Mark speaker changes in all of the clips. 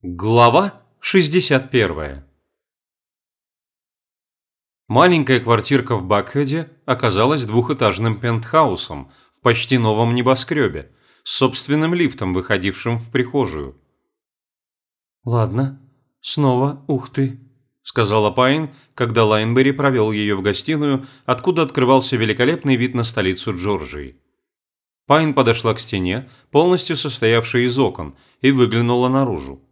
Speaker 1: Глава 61 Маленькая квартирка в Бакхеде оказалась двухэтажным пентхаусом в почти новом небоскребе, с собственным лифтом, выходившим в прихожую. «Ладно, снова ух ты», – сказала Пайн, когда Лайнбери провел ее в гостиную, откуда открывался великолепный вид на столицу Джорджии. Пайн подошла к стене, полностью состоявшей из окон, и выглянула наружу.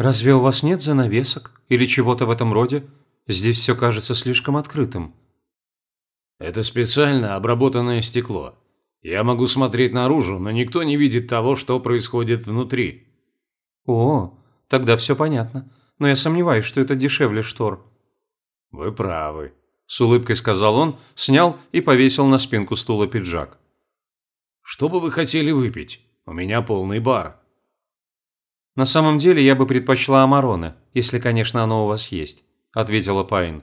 Speaker 1: «Разве у вас нет занавесок или чего-то в этом роде? Здесь все кажется слишком открытым».
Speaker 2: «Это специально обработанное стекло. Я могу смотреть наружу, но никто не видит того, что происходит внутри».
Speaker 1: «О, тогда все понятно. Но я сомневаюсь, что это дешевле штор».
Speaker 2: «Вы правы», –
Speaker 1: с улыбкой сказал он, снял и повесил на спинку стула пиджак.
Speaker 2: «Что бы вы хотели выпить? У меня полный бар».
Speaker 1: «На самом деле я бы предпочла Амароне, если, конечно, оно у вас есть», – ответила Пайн.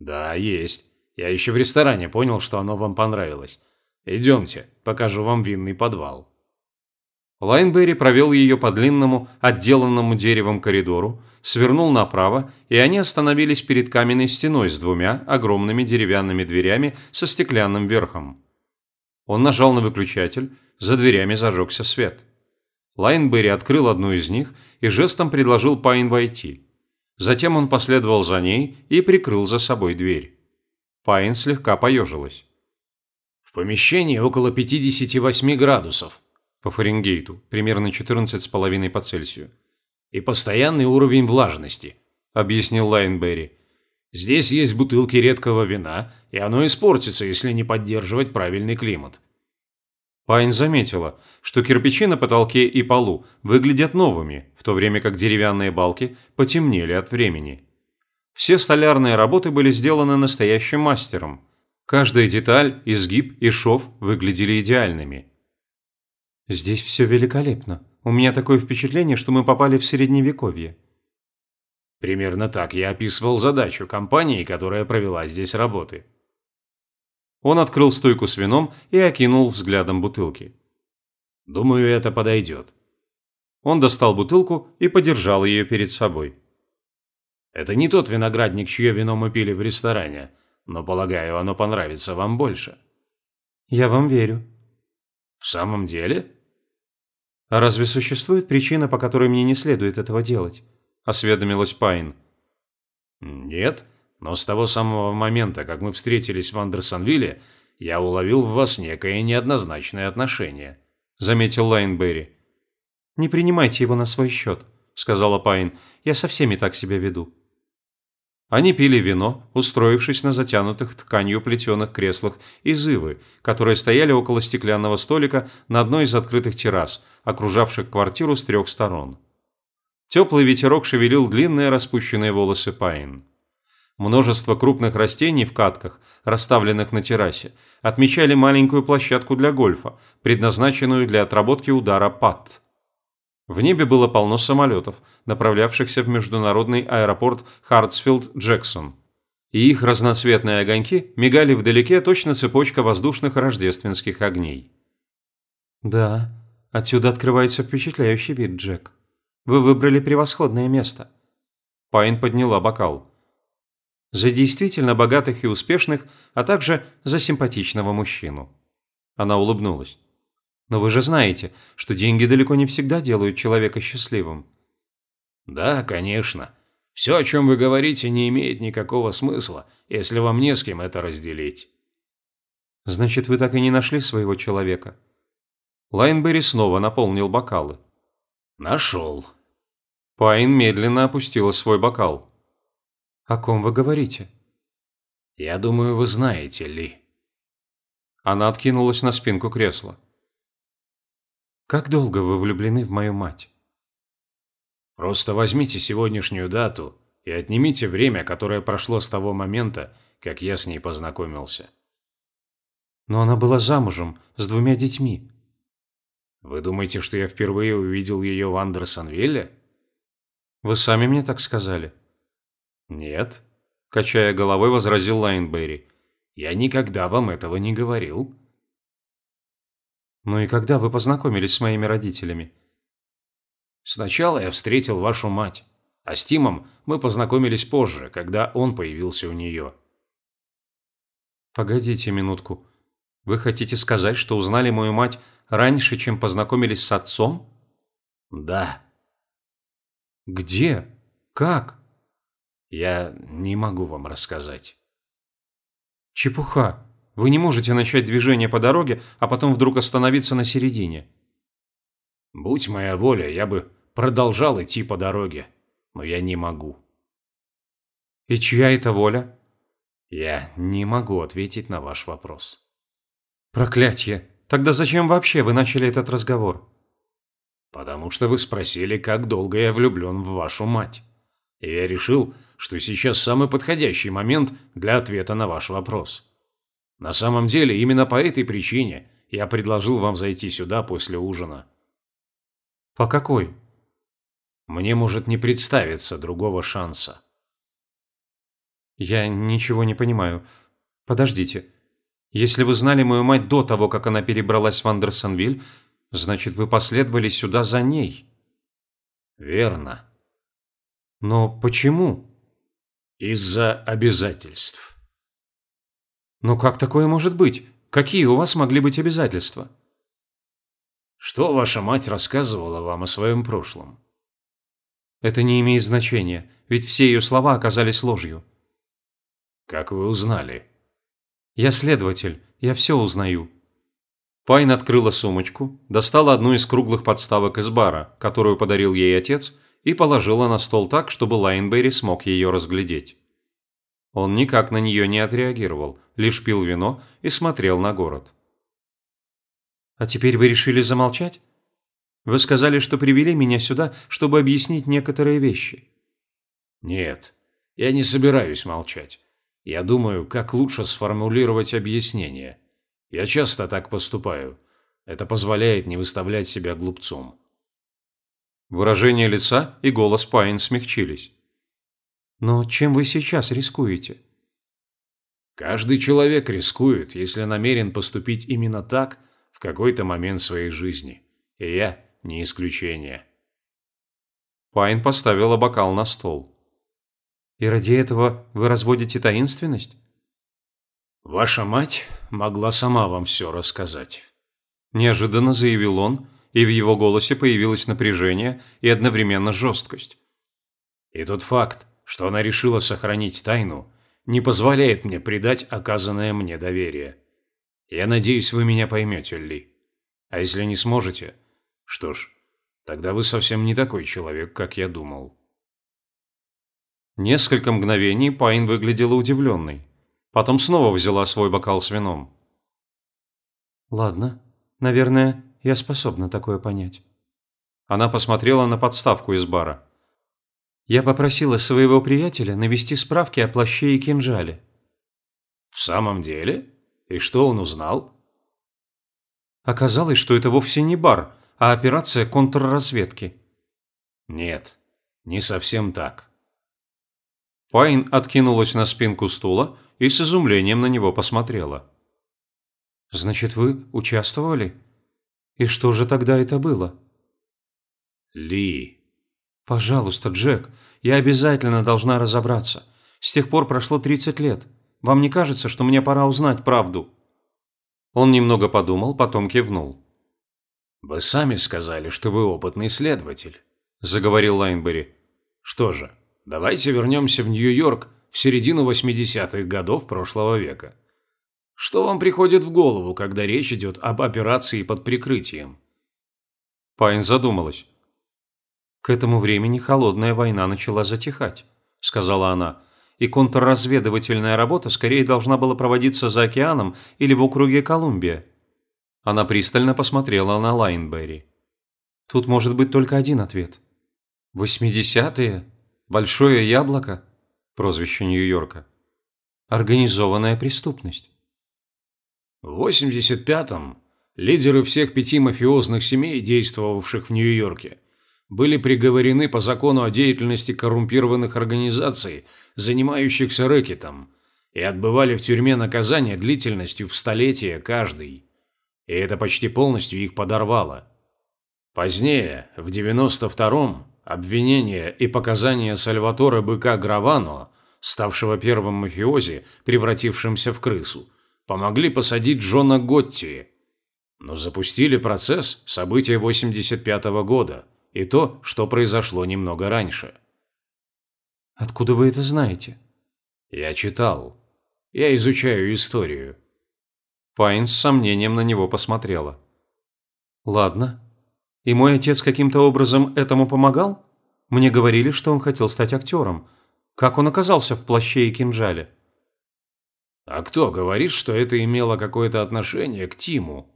Speaker 2: «Да, есть. Я еще в ресторане понял, что оно вам понравилось. Идемте, покажу вам винный подвал».
Speaker 1: Лайнберри провел ее по длинному, отделанному деревом коридору, свернул направо, и они остановились перед каменной стеной с двумя огромными деревянными дверями со стеклянным верхом. Он нажал на выключатель, за дверями зажегся свет. Лайнберри открыл одну из них и жестом предложил Пайн войти. Затем он последовал за ней и прикрыл за собой дверь. Пайн слегка поежилась.
Speaker 2: «В помещении около 58 градусов»,
Speaker 1: по Фаренгейту, примерно 14,5 по Цельсию.
Speaker 2: «И постоянный уровень влажности», –
Speaker 1: объяснил Лайнберри.
Speaker 2: «Здесь есть бутылки редкого вина, и оно испортится, если не поддерживать правильный климат.
Speaker 1: Пайн заметила, что кирпичи на потолке и полу выглядят новыми, в то время как деревянные балки потемнели от времени. Все столярные работы были сделаны настоящим мастером. Каждая деталь, изгиб и шов выглядели идеальными. «Здесь все великолепно. У меня такое впечатление, что мы попали в Средневековье».
Speaker 2: Примерно так я описывал задачу компании, которая провела здесь работы.
Speaker 1: Он открыл стойку с вином и окинул взглядом бутылки.
Speaker 2: «Думаю, это подойдет».
Speaker 1: Он достал бутылку и подержал ее перед собой.
Speaker 2: «Это не тот виноградник, чье вино мы пили в ресторане, но, полагаю, оно понравится вам больше».
Speaker 1: «Я вам верю».
Speaker 2: «В самом деле?»
Speaker 1: «А разве существует причина, по которой мне не следует этого делать?» – осведомилась Пайн.
Speaker 2: «Нет, но с того самого момента, как мы встретились в Андерсонвилле, я уловил в вас некое неоднозначное отношение», – заметил Лайнберри.
Speaker 1: «Не принимайте его на свой счет», – сказала Пайн. «Я со всеми так себя веду». Они пили вино, устроившись на затянутых тканью плетеных креслах из ивы, которые стояли около стеклянного столика на одной из открытых террас, окружавших квартиру с трех сторон. Теплый ветерок шевелил длинные распущенные волосы Пайн. Множество крупных растений в катках, расставленных на террасе, отмечали маленькую площадку для гольфа, предназначенную для отработки удара пат. В небе было полно самолетов, направлявшихся в международный аэропорт Хартсфилд-Джексон. И их разноцветные огоньки мигали вдалеке точно цепочка воздушных рождественских огней. «Да, отсюда открывается впечатляющий вид, Джек. Вы выбрали превосходное место». Пайн подняла бокал за действительно богатых и успешных, а также за симпатичного мужчину. Она улыбнулась. Но вы же знаете, что деньги далеко не всегда делают человека счастливым.
Speaker 2: Да, конечно. Все, о чем вы говорите, не имеет никакого смысла, если вам не с кем это разделить.
Speaker 1: Значит, вы так и не нашли своего человека. Лайнберри снова наполнил бокалы.
Speaker 2: Нашел.
Speaker 1: Пайн медленно опустила свой бокал. «О ком вы говорите?»
Speaker 2: «Я думаю, вы знаете, Ли».
Speaker 1: Она откинулась на спинку кресла. «Как долго вы влюблены в мою мать?»
Speaker 2: «Просто возьмите сегодняшнюю дату и отнимите время, которое прошло с того момента, как я с ней познакомился».
Speaker 1: «Но она была замужем, с двумя детьми».
Speaker 2: «Вы думаете, что я впервые увидел ее в Андерсонвилле?»
Speaker 1: «Вы сами мне так сказали».
Speaker 2: «Нет», –
Speaker 1: качая головой, возразил Лайнберри.
Speaker 2: «Я никогда вам этого не говорил».
Speaker 1: «Ну и когда вы познакомились с моими родителями?»
Speaker 2: Сначала я встретил вашу мать, а с Тимом мы познакомились позже, когда он появился у нее.
Speaker 1: Погодите минутку. Вы хотите сказать, что узнали мою мать раньше, чем познакомились с отцом?
Speaker 2: Да.
Speaker 1: Где? Как?
Speaker 2: Я не могу вам рассказать.
Speaker 1: Чепуха. Вы не можете начать движение по дороге, а потом вдруг остановиться на середине.
Speaker 2: Будь моя воля, я бы продолжал идти по дороге, но я не могу.
Speaker 1: И чья это воля?
Speaker 2: Я не могу ответить на ваш вопрос.
Speaker 1: Проклятье. Тогда зачем вообще вы начали этот разговор?
Speaker 2: Потому что вы спросили, как долго я влюблен в вашу мать. И я решил, что сейчас самый подходящий момент для ответа на ваш вопрос. На самом деле, именно по этой причине я предложил вам зайти сюда после ужина.
Speaker 1: По какой?
Speaker 2: Мне может не представиться другого шанса.
Speaker 1: Я ничего не понимаю. Подождите. Если вы знали мою мать до того, как она перебралась в Андерсонвиль, значит, вы последовали сюда за ней.
Speaker 2: Верно.
Speaker 1: Но почему?
Speaker 2: Из-за обязательств.
Speaker 1: Но как такое может быть? Какие у вас могли быть обязательства?
Speaker 2: Что ваша мать рассказывала вам о своем прошлом?
Speaker 1: Это не имеет значения, ведь все ее слова оказались ложью.
Speaker 2: Как вы узнали?
Speaker 1: Я следователь, я все узнаю. Пайн открыла сумочку, достала одну из круглых подставок из бара, которую подарил ей отец, и положила на стол так, чтобы Лайнберри смог ее разглядеть. Он никак на нее не отреагировал, лишь пил вино и смотрел на город. «А теперь вы решили замолчать? Вы сказали, что привели меня сюда, чтобы объяснить некоторые вещи».
Speaker 2: «Нет, я не собираюсь молчать. Я думаю, как лучше сформулировать объяснение. Я часто так поступаю. Это позволяет не выставлять себя глупцом.
Speaker 1: Выражение лица и голос Пайн смягчились. «Но чем вы сейчас рискуете?»
Speaker 2: «Каждый человек рискует, если намерен поступить именно так в какой-то момент своей жизни. И я не исключение».
Speaker 1: Пайн поставила бокал на стол. И ради этого вы разводите таинственность?
Speaker 2: Ваша мать могла сама вам все рассказать.
Speaker 1: Неожиданно заявил он, и в его голосе появилось напряжение и одновременно жесткость.
Speaker 2: И тот факт, что она решила сохранить тайну, не позволяет мне предать оказанное мне доверие. Я надеюсь, вы меня поймете, Ли. А если не сможете, что ж, тогда вы совсем не такой человек, как я думал.
Speaker 1: Несколько мгновений Пайн выглядела удивленной. Потом снова взяла свой бокал с вином. «Ладно, наверное, я способна такое понять». Она посмотрела на подставку из бара. «Я попросила своего приятеля навести справки о плаще и кинжале».
Speaker 2: «В самом деле? И что он узнал?»
Speaker 1: Оказалось, что это вовсе не бар, а операция контрразведки.
Speaker 2: «Нет, не совсем так».
Speaker 1: Пайн откинулась на спинку стула и с изумлением на него посмотрела. «Значит, вы участвовали? И что же тогда это было?»
Speaker 2: «Ли...»
Speaker 1: «Пожалуйста, Джек, я обязательно должна разобраться. С тех пор прошло 30 лет. Вам не кажется, что мне пора узнать правду?» Он немного подумал, потом кивнул.
Speaker 2: «Вы сами сказали, что вы опытный следователь», – заговорил Лайнбери. «Что же, Давайте вернемся в Нью-Йорк в середину 80-х годов прошлого века. Что вам приходит в голову, когда речь идет об операции под прикрытием?
Speaker 1: Пайн задумалась. К этому времени холодная война начала затихать, сказала она, и контрразведывательная работа скорее должна была проводиться за океаном или в округе Колумбия. Она пристально посмотрела на Лайнберри. Тут может быть только один ответ. Восьмидесятые? Большое яблоко – прозвище Нью-Йорка. Организованная преступность.
Speaker 2: В 85-м лидеры всех пяти мафиозных семей, действовавших в Нью-Йорке, были приговорены по закону о деятельности коррумпированных организаций, занимающихся рэкетом, и отбывали в тюрьме наказание длительностью в столетие каждый. И это почти полностью их подорвало. Позднее, в 92-м, обвинения и показания Сальватора Быка Гравано, ставшего первым мафиози, превратившимся в крысу, помогли посадить Джона Готти. Но запустили процесс события 85 -го года и то, что произошло немного раньше.
Speaker 1: Откуда вы это знаете?
Speaker 2: Я читал. Я изучаю историю.
Speaker 1: Пайн с сомнением на него посмотрела. Ладно. И мой отец каким-то образом этому помогал? Мне говорили, что он хотел стать актером. Как он оказался в плаще и кинжале?
Speaker 2: А кто говорит, что это имело какое-то отношение к Тиму?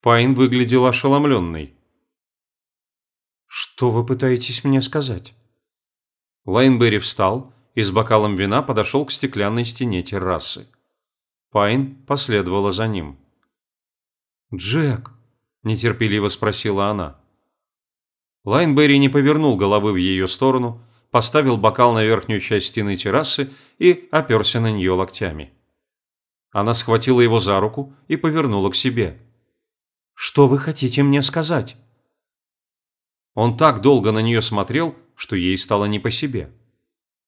Speaker 1: Пайн выглядела ошеломленной. Что вы пытаетесь мне сказать? Лайнберри встал и с бокалом вина подошел к стеклянной стене террасы. Пайн последовала за ним. «Джек», – нетерпеливо спросила она. Лайнберри не повернул головы в ее сторону, поставил бокал на верхнюю часть стены террасы и оперся на нее локтями. Она схватила его за руку и повернула к себе. «Что вы хотите мне сказать?» Он так долго на нее смотрел, что ей стало не по себе.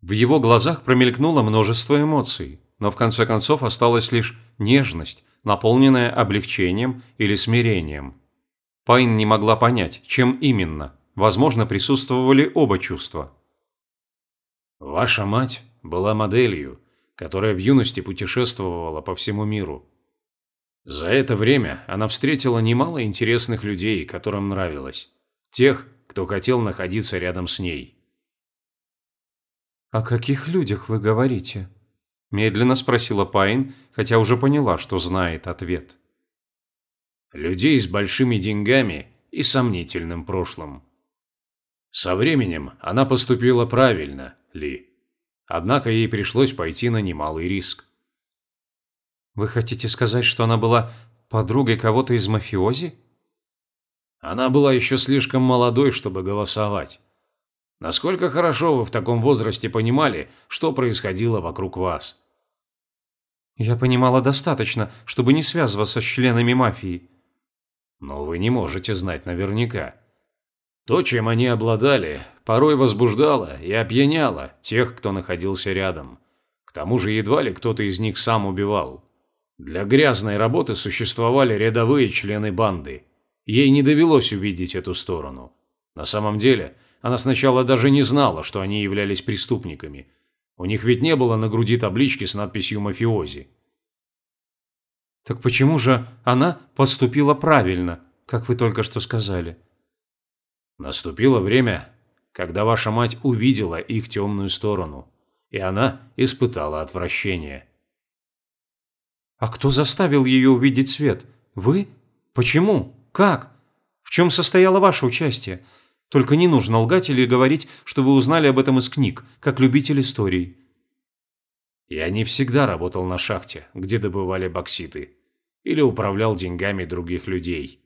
Speaker 1: В его глазах промелькнуло множество эмоций, но в конце концов осталась лишь нежность, наполненная облегчением или смирением. Пайн не могла понять, чем именно. Возможно, присутствовали оба чувства.
Speaker 2: Ваша мать была моделью, которая в юности путешествовала по всему миру. За это время она встретила немало интересных людей, которым нравилось. Тех, кто хотел находиться рядом с ней.
Speaker 1: «О каких людях вы говорите?» Медленно спросила Пайн, хотя уже поняла, что знает ответ.
Speaker 2: «Людей с большими деньгами и сомнительным прошлым», со временем она поступила правильно, Ли. Однако ей пришлось пойти на немалый риск.
Speaker 1: Вы хотите сказать, что она была подругой кого-то из мафиози?
Speaker 2: Она была еще слишком молодой, чтобы голосовать. Насколько хорошо вы в таком возрасте понимали, что происходило вокруг вас?
Speaker 1: Я понимала достаточно, чтобы не связываться с членами мафии.
Speaker 2: Но вы не можете знать наверняка. То, чем они обладали, порой возбуждало и опьяняло тех, кто находился рядом. К тому же едва ли кто-то из них сам убивал. Для грязной работы существовали рядовые члены банды. Ей не довелось увидеть эту сторону. На самом деле, она сначала даже не знала, что они являлись преступниками. У них ведь не было на груди таблички с надписью «Мафиози».
Speaker 1: Так почему же она поступила правильно, как вы только что сказали?
Speaker 2: Наступило время, когда ваша мать увидела их темную сторону, и она испытала отвращение.
Speaker 1: А кто заставил ее увидеть свет? Вы? Почему? Как? В чем состояло ваше участие? Только не нужно лгать или говорить, что вы узнали об этом из книг, как любитель историй.
Speaker 2: Я не всегда работал на шахте, где добывали бокситы, или управлял деньгами других людей.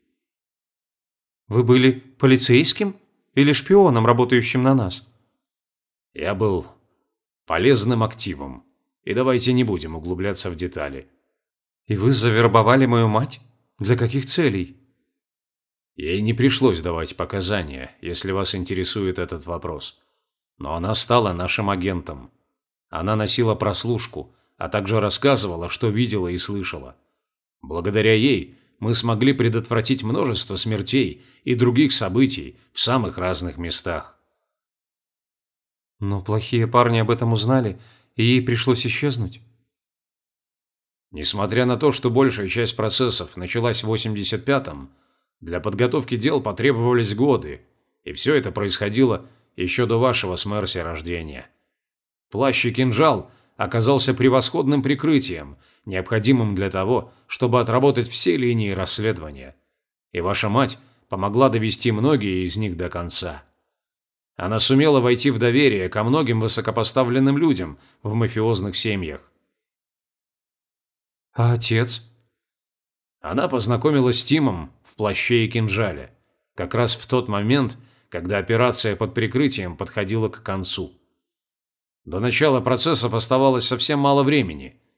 Speaker 1: Вы были полицейским или шпионом, работающим на нас?
Speaker 2: Я был полезным активом. И давайте не будем углубляться в детали.
Speaker 1: И вы завербовали мою мать? Для каких целей?
Speaker 2: Ей не пришлось давать показания, если вас интересует этот вопрос. Но она стала нашим агентом. Она носила прослушку, а также рассказывала, что видела и слышала. Благодаря ей мы смогли предотвратить множество смертей и других событий в самых разных местах.
Speaker 1: Но плохие парни об этом узнали, и ей пришлось исчезнуть.
Speaker 2: Несмотря на то, что большая часть процессов началась в 85-м, для подготовки дел потребовались годы, и все это происходило еще до вашего с Мерси рождения. Плащ и кинжал оказался превосходным прикрытием – необходимым для того, чтобы отработать все линии расследования. И ваша мать помогла довести многие из них до конца. Она сумела войти в доверие ко многим высокопоставленным людям в мафиозных семьях.
Speaker 1: А отец?
Speaker 2: Она познакомилась с Тимом в плаще и кинжале, как раз в тот момент, когда операция под прикрытием подходила к концу. До начала процессов оставалось совсем мало времени –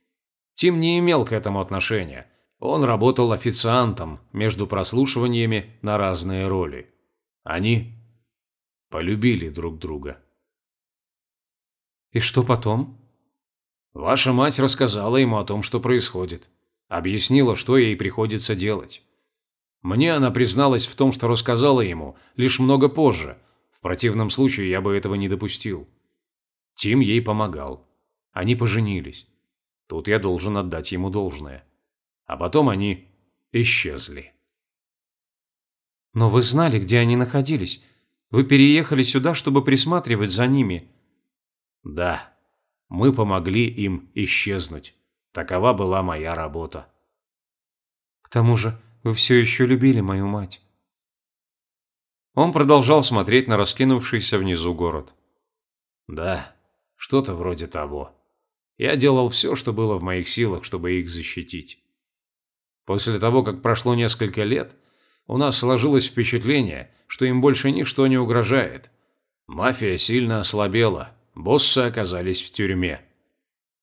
Speaker 2: Тим не имел к этому отношения. Он работал официантом между прослушиваниями на разные роли. Они полюбили друг друга.
Speaker 1: И что потом?
Speaker 2: Ваша мать рассказала ему о том, что происходит. Объяснила, что ей приходится делать. Мне она призналась в том, что рассказала ему, лишь много позже. В противном случае я бы этого не допустил. Тим ей помогал. Они поженились. Тут я должен отдать ему должное. А потом они исчезли.
Speaker 1: Но вы знали, где они находились. Вы переехали сюда, чтобы присматривать за ними.
Speaker 2: Да, мы помогли им исчезнуть. Такова была моя работа.
Speaker 1: К тому же вы все еще любили мою мать. Он продолжал смотреть на раскинувшийся внизу город.
Speaker 2: Да, что-то вроде того. Я делал все, что было в моих силах, чтобы их защитить. После того, как прошло несколько лет, у нас сложилось впечатление, что им больше ничто не угрожает. Мафия сильно ослабела, боссы оказались в тюрьме.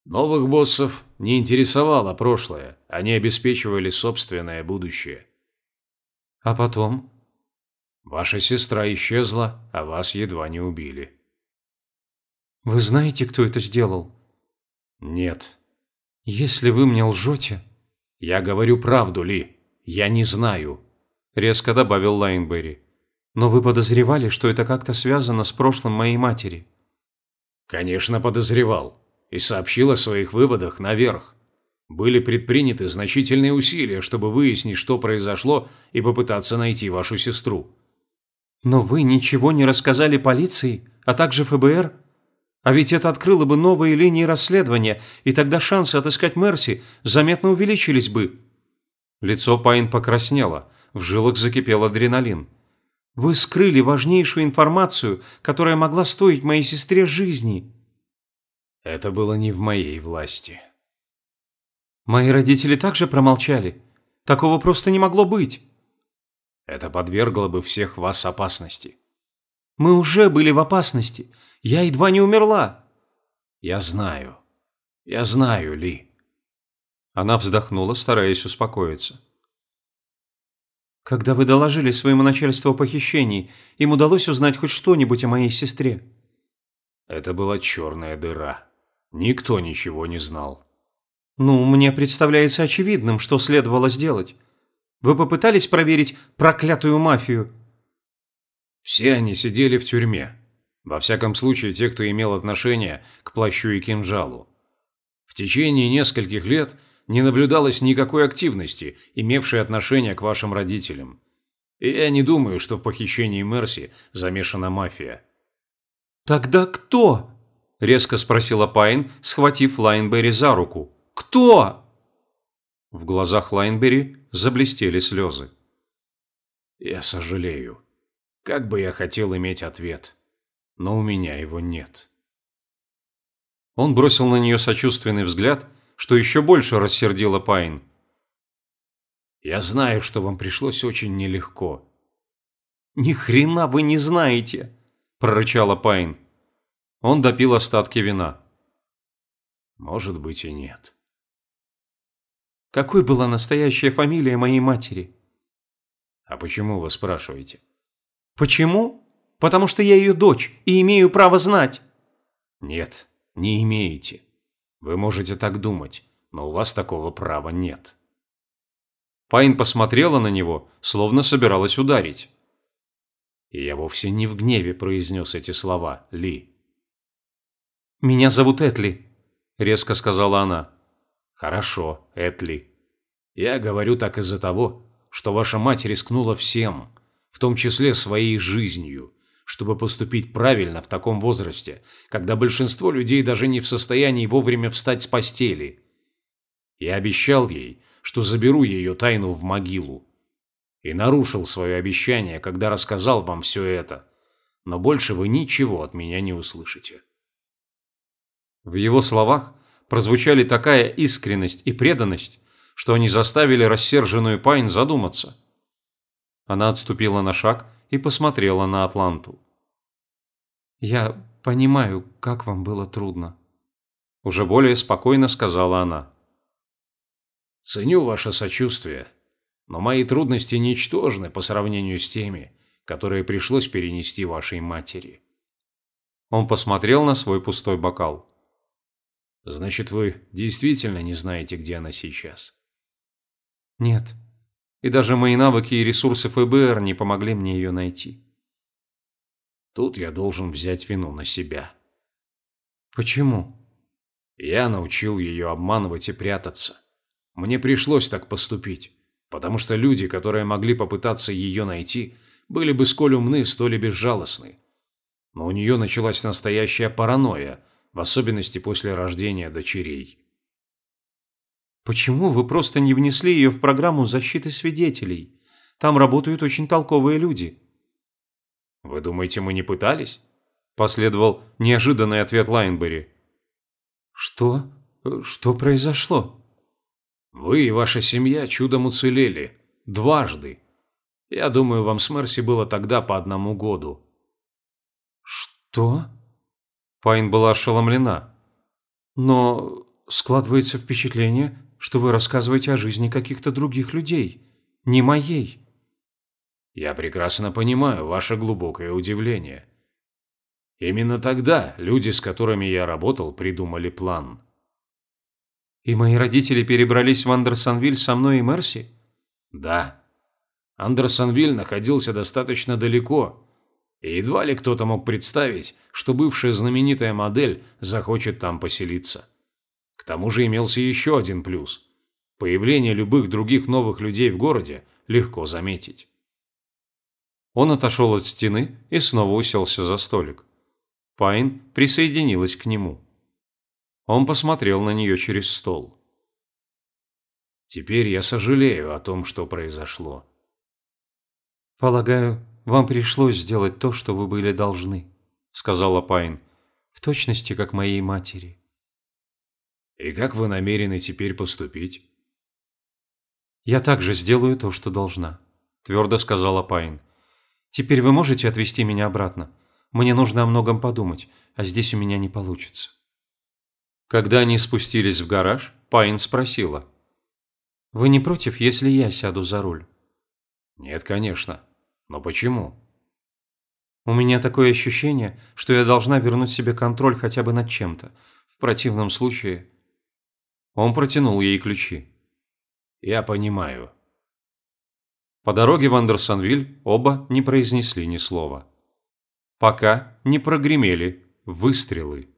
Speaker 2: Новых боссов не интересовало прошлое, они обеспечивали собственное будущее.
Speaker 1: А потом?
Speaker 2: Ваша сестра исчезла, а вас едва не убили.
Speaker 1: Вы знаете, кто это сделал?
Speaker 2: Нет.
Speaker 1: Если вы мне лжете...
Speaker 2: Я говорю правду, Ли. Я не знаю.
Speaker 1: Резко добавил Лайнберри. Но вы подозревали, что это как-то связано с прошлым моей матери?
Speaker 2: Конечно, подозревал. И сообщил о своих выводах наверх. Были предприняты значительные усилия, чтобы выяснить, что произошло, и попытаться найти вашу сестру.
Speaker 1: Но вы ничего не рассказали полиции, а также ФБР? А ведь это открыло бы новые линии расследования, и тогда шансы отыскать Мерси заметно увеличились бы. Лицо Пайн покраснело, в жилах закипел адреналин. Вы скрыли важнейшую информацию, которая могла стоить моей сестре жизни.
Speaker 2: Это было не в моей власти.
Speaker 1: Мои родители также промолчали. Такого просто не могло быть.
Speaker 2: Это подвергло бы всех вас опасности.
Speaker 1: Мы уже были в опасности. Я едва не умерла.
Speaker 2: Я знаю. Я знаю, Ли.
Speaker 1: Она вздохнула, стараясь успокоиться. Когда вы доложили своему начальству о похищении, им удалось узнать хоть что-нибудь о моей сестре?
Speaker 2: Это была черная дыра. Никто ничего не знал.
Speaker 1: Ну, мне представляется очевидным, что следовало сделать. Вы попытались проверить проклятую мафию?
Speaker 2: Все они сидели в тюрьме. Во всяком случае, те, кто имел отношение к плащу и кинжалу. В течение нескольких лет не наблюдалось никакой активности, имевшей отношение к вашим родителям. И я не думаю, что в похищении Мерси замешана мафия.
Speaker 1: «Тогда кто?» – резко спросила Пайн, схватив Лайнберри за руку. «Кто?» В глазах Лайнберри заблестели слезы.
Speaker 2: «Я сожалею. Как бы я хотел иметь ответ, но у меня его нет».
Speaker 1: Он бросил на нее сочувственный взгляд – что еще больше рассердило Пайн.
Speaker 2: «Я знаю, что вам пришлось очень нелегко».
Speaker 1: «Ни хрена вы не знаете!» – прорычала Пайн. Он допил остатки вина.
Speaker 2: «Может быть и нет».
Speaker 1: «Какой была настоящая фамилия моей матери?»
Speaker 2: «А почему вы спрашиваете?»
Speaker 1: «Почему? Потому что я ее дочь и имею право знать».
Speaker 2: «Нет, не имеете. Вы можете так думать, но у вас такого права нет.
Speaker 1: Пайн посмотрела на него, словно собиралась ударить.
Speaker 2: И я вовсе не в гневе произнес эти слова, Ли.
Speaker 1: «Меня зовут Этли», – резко сказала она.
Speaker 2: «Хорошо, Этли. Я говорю так из-за того, что ваша мать рискнула всем, в том числе своей жизнью, чтобы поступить правильно в таком возрасте, когда большинство людей даже не в состоянии вовремя встать с постели. Я обещал ей, что заберу ее тайну в могилу. И нарушил свое обещание, когда рассказал вам все это. Но больше вы ничего от меня не услышите.
Speaker 1: В его словах прозвучали такая искренность и преданность, что они заставили рассерженную Пайн задуматься. Она отступила на шаг и посмотрела на Атланту. «Я понимаю, как вам было трудно», – уже более спокойно сказала она.
Speaker 2: Ценю ваше сочувствие, но мои трудности ничтожны по сравнению с теми, которые пришлось перенести вашей матери.
Speaker 1: Он посмотрел на свой пустой бокал.
Speaker 2: Значит, вы действительно не знаете, где она сейчас?
Speaker 1: Нет. И даже мои навыки и ресурсы ФБР не помогли мне ее найти.
Speaker 2: Тут я должен взять вину на себя.
Speaker 1: Почему?
Speaker 2: Я научил ее обманывать и прятаться. Мне пришлось так поступить, потому что люди, которые могли попытаться ее найти, были бы сколь умны, столь и безжалостны. Но у нее началась настоящая паранойя, в особенности после рождения дочерей.
Speaker 1: Почему вы просто не внесли ее в программу защиты свидетелей? Там работают очень толковые люди.
Speaker 2: Вы думаете, мы не пытались?
Speaker 1: Последовал неожиданный ответ Лайнбери. Что? Что произошло?
Speaker 2: Вы и ваша семья чудом уцелели. Дважды. Я думаю, вам с Мерси было тогда по одному году.
Speaker 1: Что? Пайн была ошеломлена. Но складывается впечатление, что вы рассказываете о жизни каких-то других людей, не моей.
Speaker 2: Я прекрасно понимаю ваше глубокое удивление. Именно тогда люди, с которыми я работал, придумали план.
Speaker 1: И мои родители перебрались в Андерсонвиль со мной и Мерси?
Speaker 2: Да. Андерсонвиль находился достаточно далеко, и едва ли кто-то мог представить, что бывшая знаменитая модель захочет там поселиться. К тому же имелся еще один плюс. Появление любых других новых людей в городе легко заметить.
Speaker 1: Он отошел от стены и снова уселся за столик. Пайн присоединилась к нему. Он посмотрел на нее через стол.
Speaker 2: «Теперь я сожалею о том, что произошло».
Speaker 1: «Полагаю, вам пришлось сделать то, что вы были должны», — сказала Пайн, — «в точности, как моей матери».
Speaker 2: «И как вы намерены теперь поступить?»
Speaker 1: «Я также сделаю то, что должна», – твердо сказала Пайн. «Теперь вы можете отвезти меня обратно? Мне нужно о многом подумать, а здесь у меня не получится». Когда они спустились в гараж, Пайн спросила. «Вы не против, если я сяду за руль?»
Speaker 2: «Нет, конечно. Но почему?»
Speaker 1: «У меня такое ощущение, что я должна вернуть себе контроль хотя бы над чем-то. В противном случае...» Он протянул ей ключи.
Speaker 2: «Я понимаю».
Speaker 1: По дороге в Андерсонвиль оба не произнесли ни слова. Пока не прогремели выстрелы.